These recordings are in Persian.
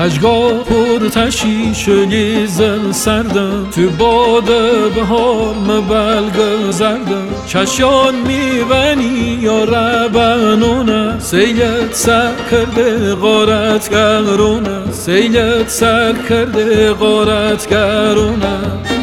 تجگاه پر تشی شلی زل سردم تو باد بهار مبلگ زردم چشان میونی یا ربنونه سیلت سر کرده غارت گرونه. سیلت سر کرده غارت گرونه.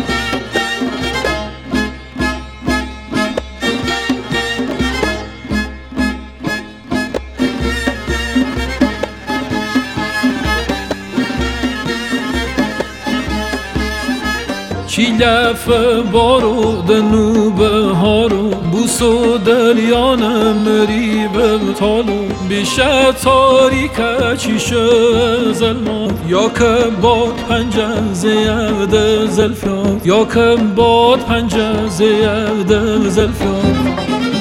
چی لف بارو دنو بهارو بوسو دلیان مری تالو بیشه تاریکه چیشه زلمات یا که باد پنجه زیاد زلفیات یا که باد پنجه زیاد زلفیات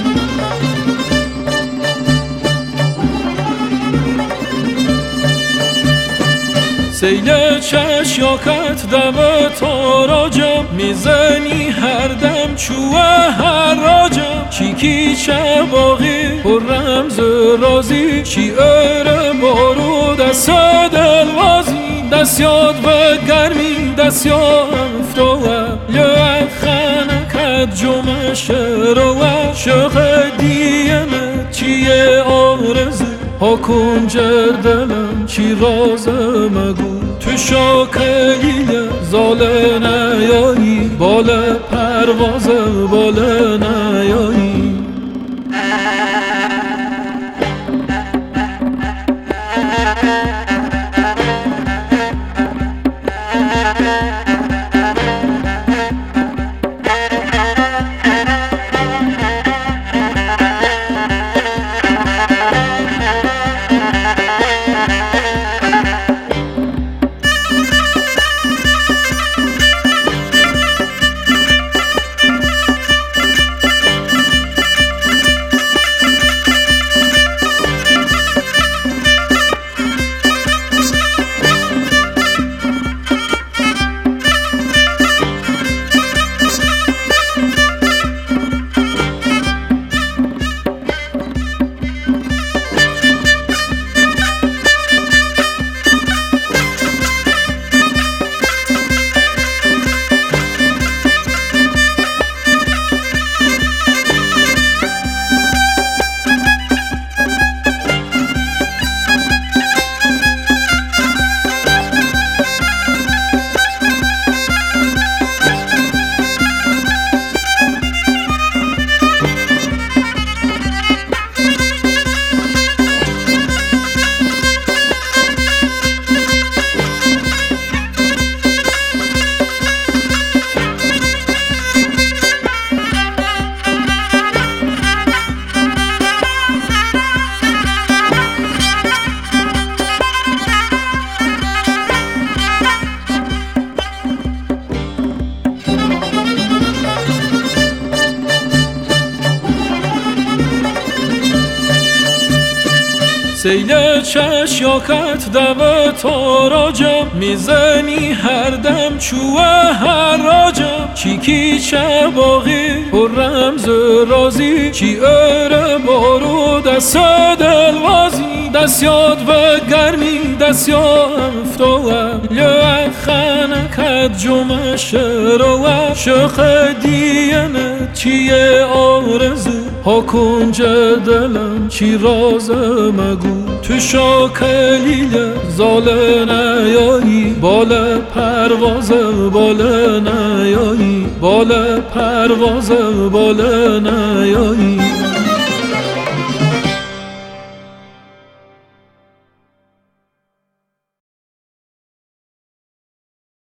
سیل چش یاکت دم تاراجم می‌زنی هر دم چوه هر راجم چیکی چه باقی پر رمز رازی. چی اره بارو دست دلوازی دست یاد به گرمی دست یاد افتوه یه خنکت جمعش روه. شخ دیمه چیه آرزه ها کنجر دلم چی راز مگو؟ شاکلیه زاله نیایی بال پرواز بال نیایی. سیل چش یاکت دو تاراجم می‌زنی هر دم چوه هر راجم چیکی چه باقی پر رمز رازی. چی اره بارو دست دلوازی دست یاد به گرمی دست یاد افتوه لی خنکت جمع شروه شخ دیینه چیه آرزو؟ ها کنج دلم چی راز مگو؟ تو شاکلیه زاله نیایی. بال پرواز بال نیایی. بال پرواز بال نیایی.